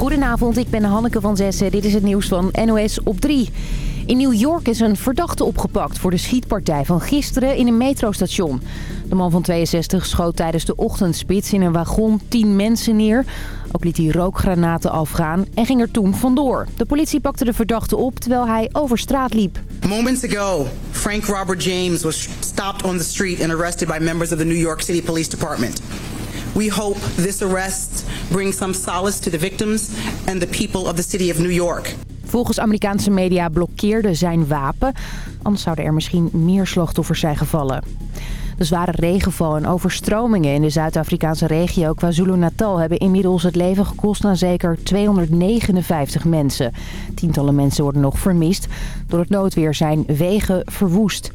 Goedenavond, ik ben Hanneke van Zessen. Dit is het nieuws van NOS op 3. In New York is een verdachte opgepakt voor de schietpartij van gisteren in een metrostation. De man van 62 schoot tijdens de ochtendspits in een wagon 10 mensen neer. Ook liet hij rookgranaten afgaan en ging er toen vandoor. De politie pakte de verdachte op terwijl hij over straat liep. Moments ago, Frank Robert James was stopped on the street and arrested by members of the New York City Police Department. We hope this arrest brings some solace to the victims and the people of the city of New York. Volgens Amerikaanse media blokkeerde zijn wapen. Anders zouden er misschien meer slachtoffers zijn gevallen. De zware regenval en overstromingen in de Zuid-Afrikaanse regio KwaZulu-Natal... hebben inmiddels het leven gekost aan zeker 259 mensen. Tientallen mensen worden nog vermist. Door het noodweer zijn wegen verwoest.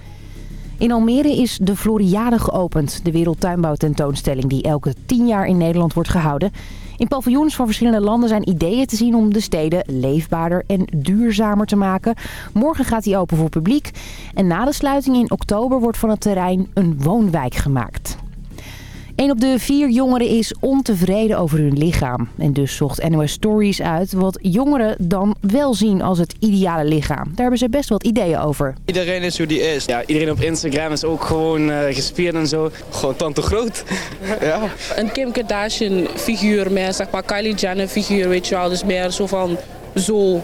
In Almere is de Floriade geopend, de wereldtuinbouwtentoonstelling die elke tien jaar in Nederland wordt gehouden. In paviljoens van verschillende landen zijn ideeën te zien om de steden leefbaarder en duurzamer te maken. Morgen gaat die open voor publiek en na de sluiting in oktober wordt van het terrein een woonwijk gemaakt. Een op de vier jongeren is ontevreden over hun lichaam. En dus zocht NOS Stories uit wat jongeren dan wel zien als het ideale lichaam. Daar hebben ze best wat ideeën over. Iedereen is hoe die is. Ja, iedereen op Instagram is ook gewoon uh, gespierd en zo. Gewoon tante groot. ja. Een Kim Kardashian figuur, meer zeg maar Kylie Jenner figuur, weet je wel. Dus meer zo van zo.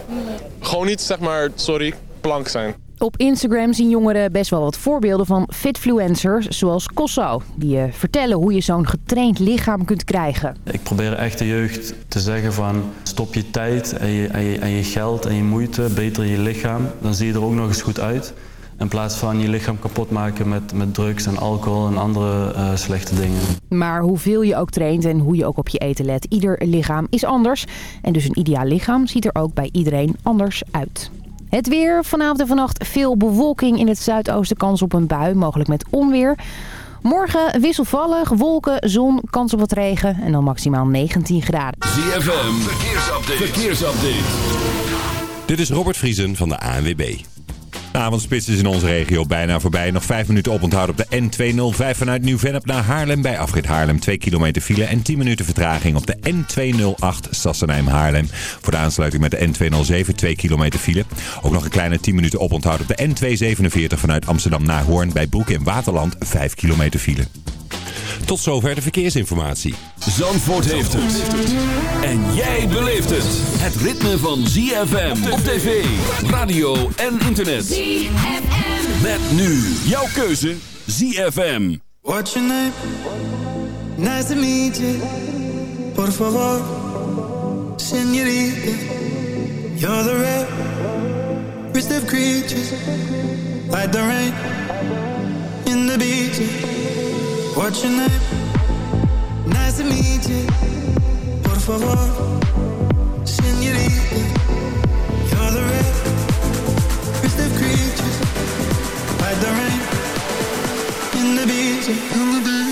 Gewoon niet zeg maar, sorry, plank zijn. Op Instagram zien jongeren best wel wat voorbeelden van fitfluencers zoals Kosso. Die je vertellen hoe je zo'n getraind lichaam kunt krijgen. Ik probeer echt de jeugd te zeggen van stop je tijd en je, en je, en je geld en je moeite, beter je lichaam. Dan zie je er ook nog eens goed uit. In plaats van je lichaam kapot maken met, met drugs en alcohol en andere uh, slechte dingen. Maar hoeveel je ook traint en hoe je ook op je eten let, ieder lichaam is anders. En dus een ideaal lichaam ziet er ook bij iedereen anders uit. Het weer. Vanavond en vannacht veel bewolking in het zuidoosten. Kans op een bui, mogelijk met onweer. Morgen wisselvallig, wolken, zon, kans op wat regen en dan maximaal 19 graden. ZFM, verkeersupdate. verkeersupdate. Dit is Robert Vriesen van de ANWB. De avondspits is in onze regio bijna voorbij. Nog 5 minuten oponthoud op de N205 vanuit Nieuw-Vennep naar Haarlem. Bij afrit Haarlem 2 kilometer file en 10 minuten vertraging op de N208 Sassenheim-Haarlem. Voor de aansluiting met de N207 2 kilometer file. Ook nog een kleine 10 minuten oponthoud op de N247 vanuit Amsterdam naar Hoorn. Bij Broek in Waterland 5 kilometer file. Tot zover de verkeersinformatie. Zandvoort heeft het. En jij beleeft het. Het ritme van ZFM op tv, radio en internet. ZFM. Met nu jouw keuze ZFM. What's your name? Nice to meet you. Por favor, señorita. You're the rare, of creatures. Like the rain in the beach. What's your name? Nice to meet you. Por favor, señorita. You're the rarest of creatures. Like the rain in the beach. In the beach.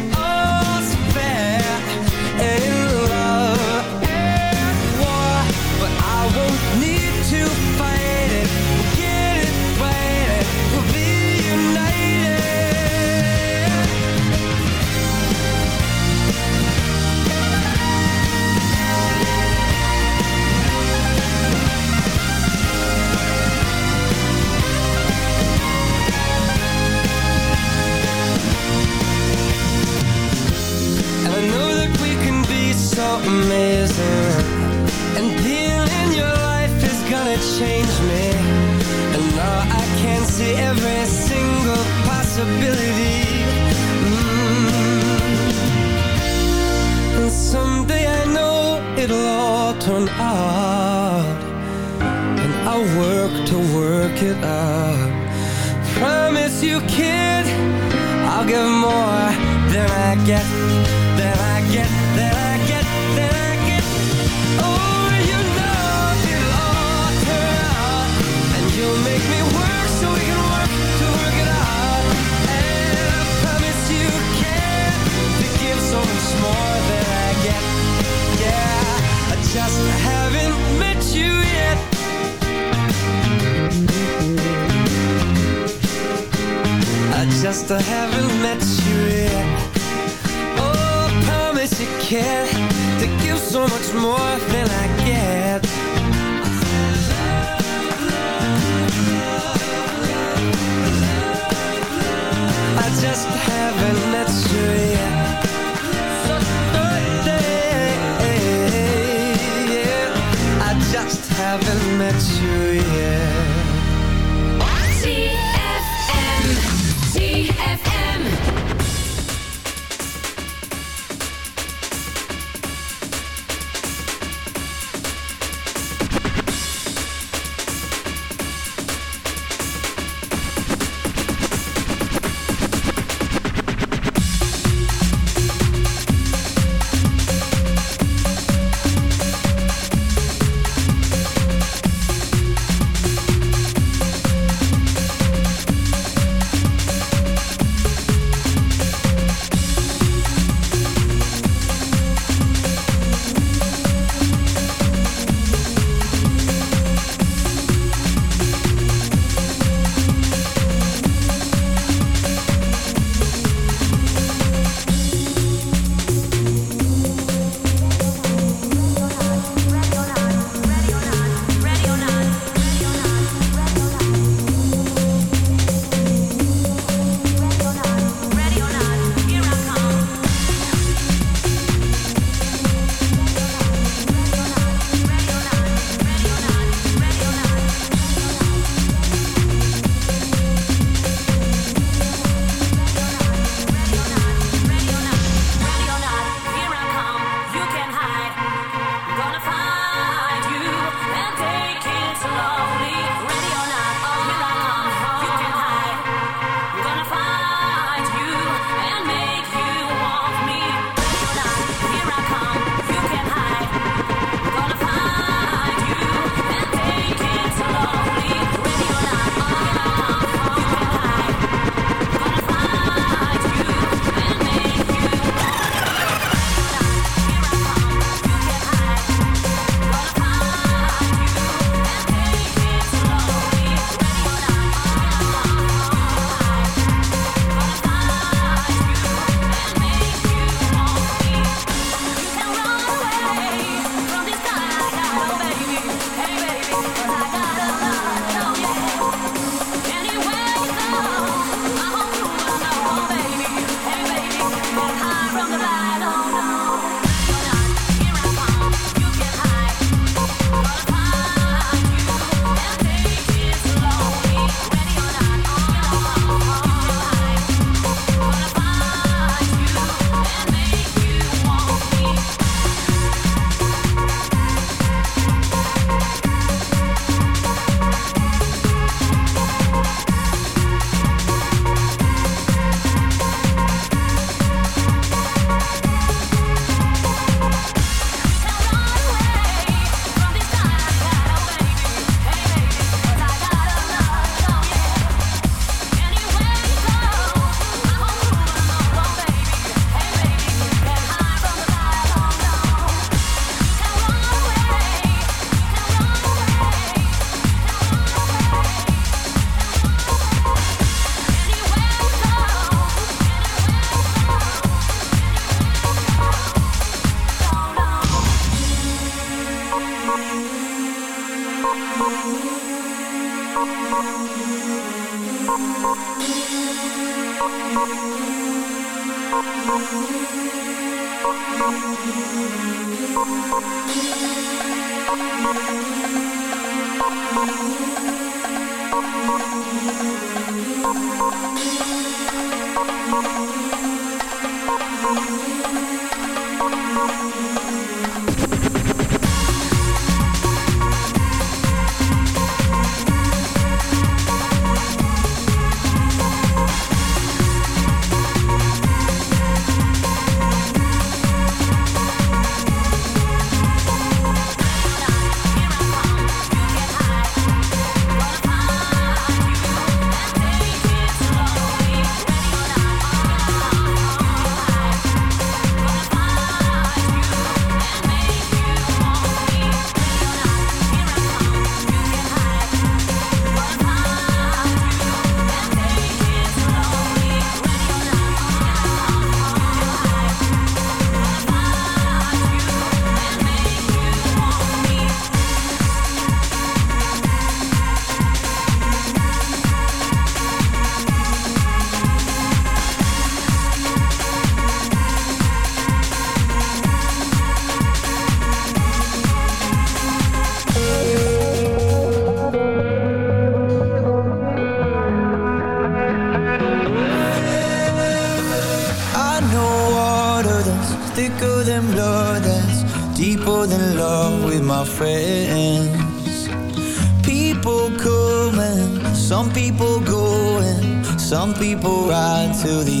to the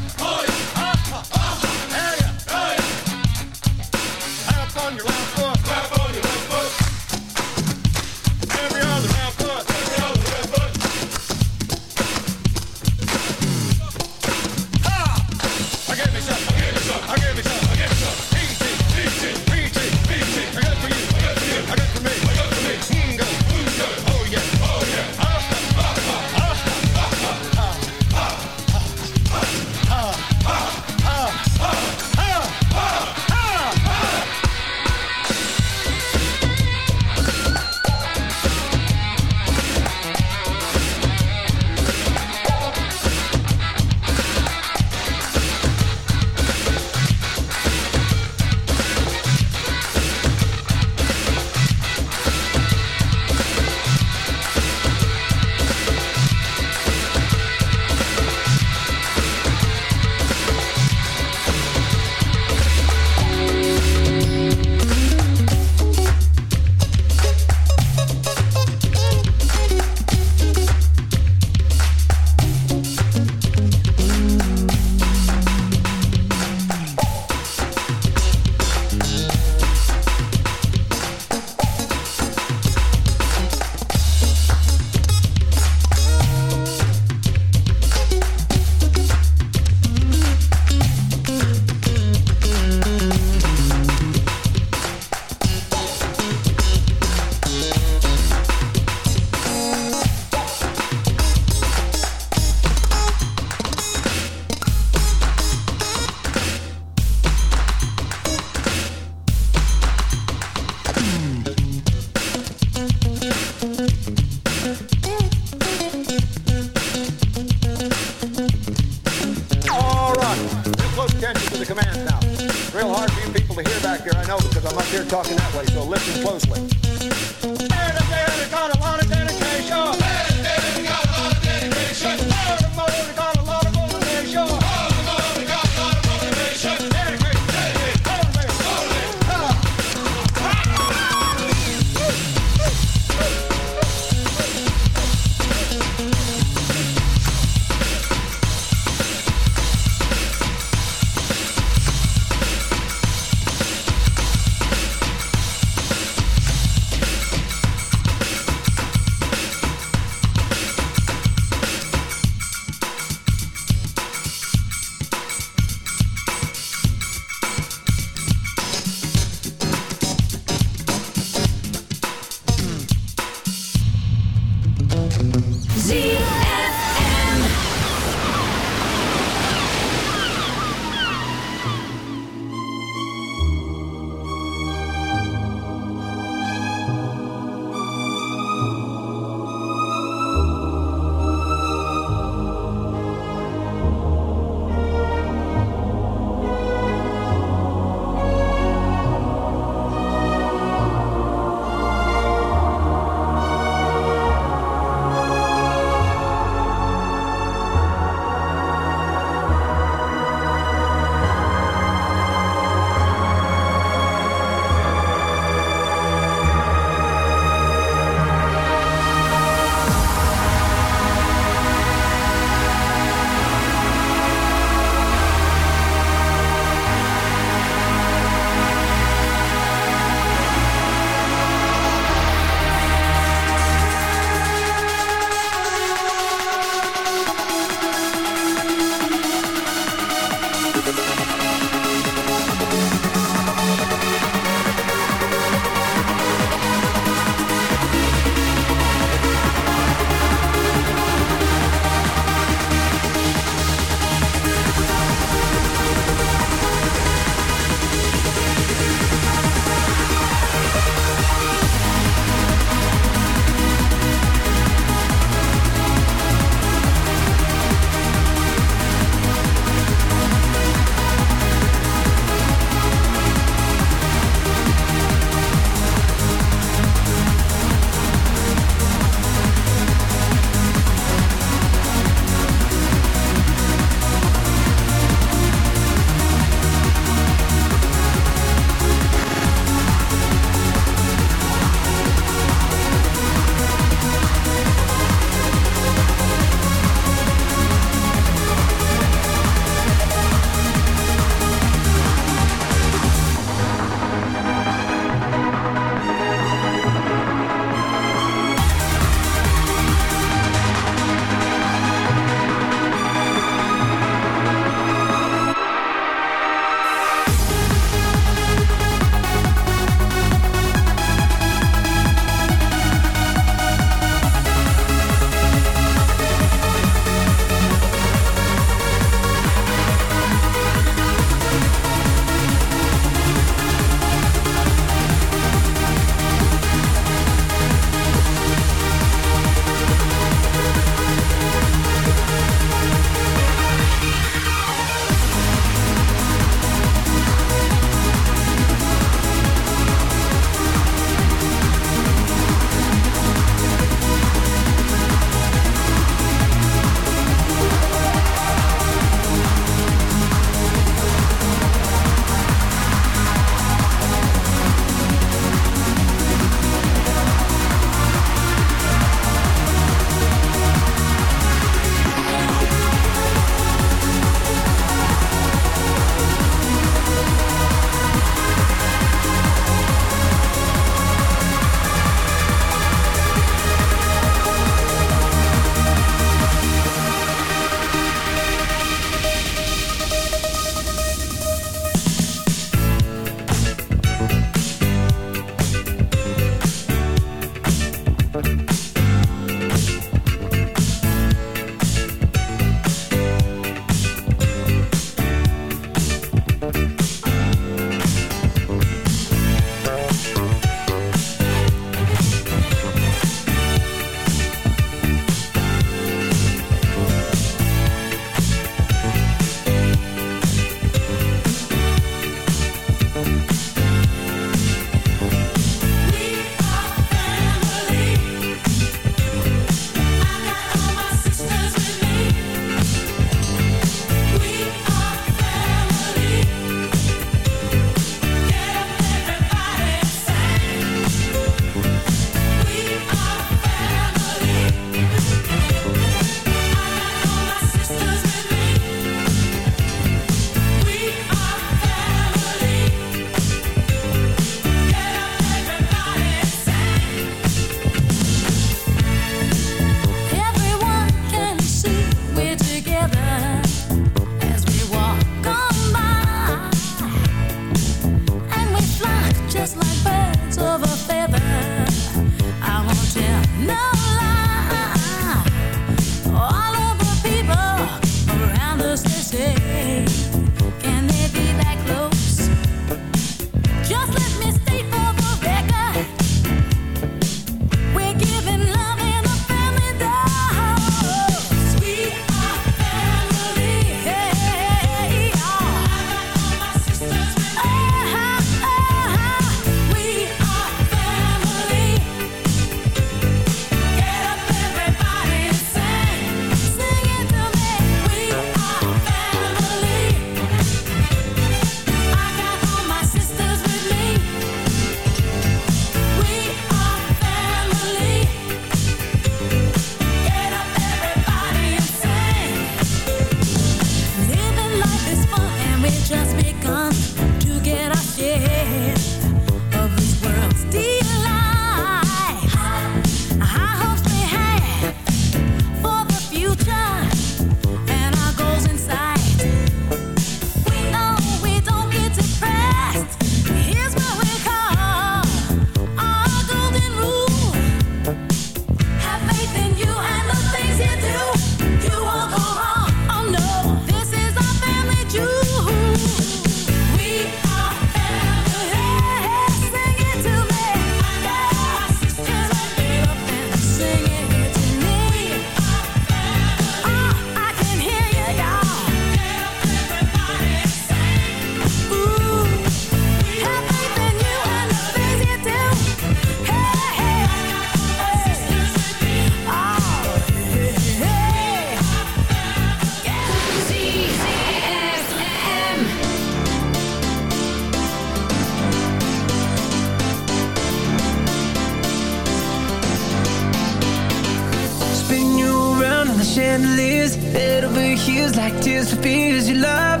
Heels like tears for fears you love.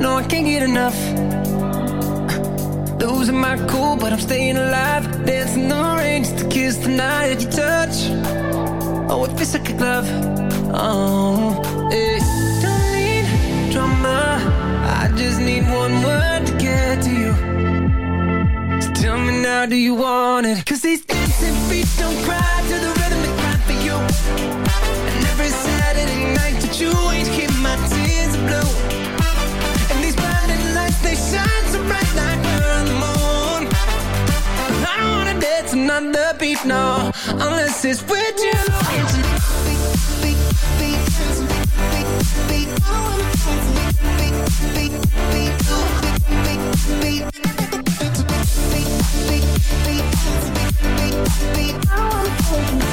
No, I can't get enough. Losing my cool, but I'm staying alive. Dancing the rain just to kiss the night that you touch. Oh, it feels like a glove. Oh, hey. Don't need drama. I just need one word to get to you. So tell me now, do you want it? Cause these dancing feet don't cry to the rhythm they cry for you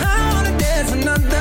I wanna dance another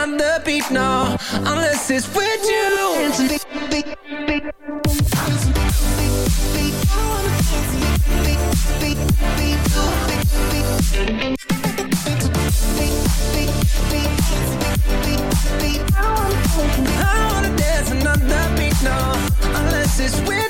dance another beat, no Unless it's with you. I wanna dance another beat, no Unless it's with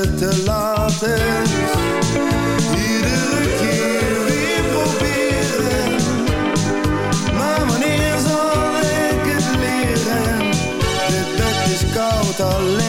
te laat is. Iedere keer weer proberen, maar wanneer zal ik het leren? De bed is koud alleen.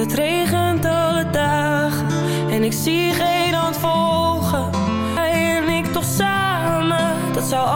het regent alle dagen en ik zie geen hand volgen. Hij en ik toch samen, dat zou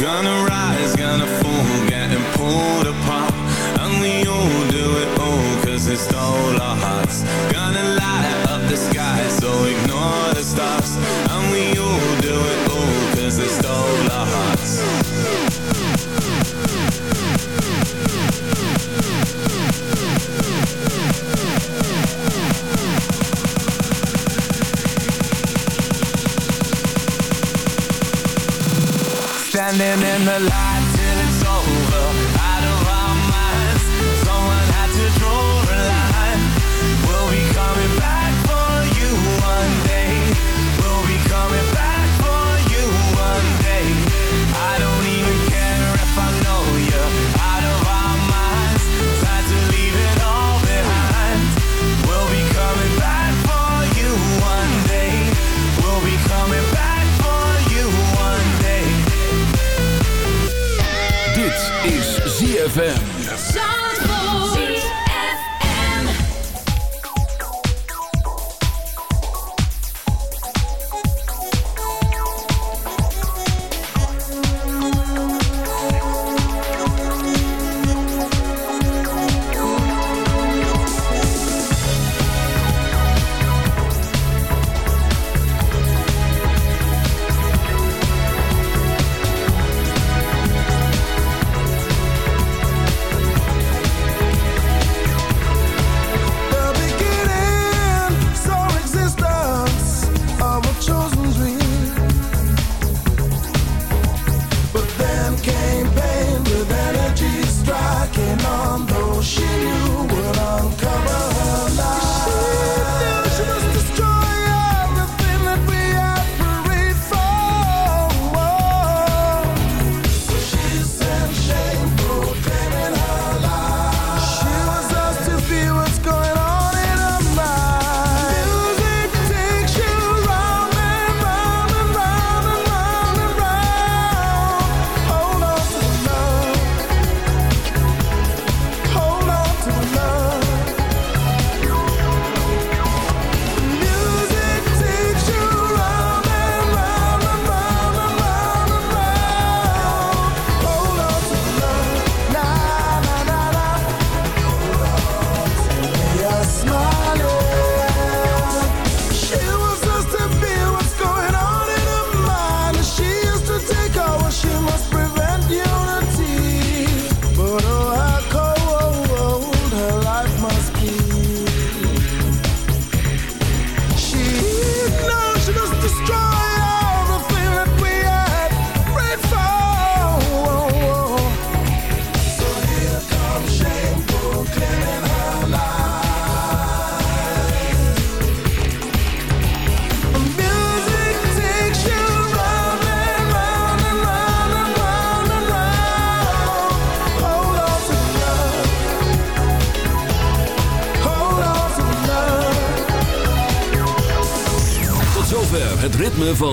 Gonna rise, gonna fall, getting pulled apart. Standing ZFM.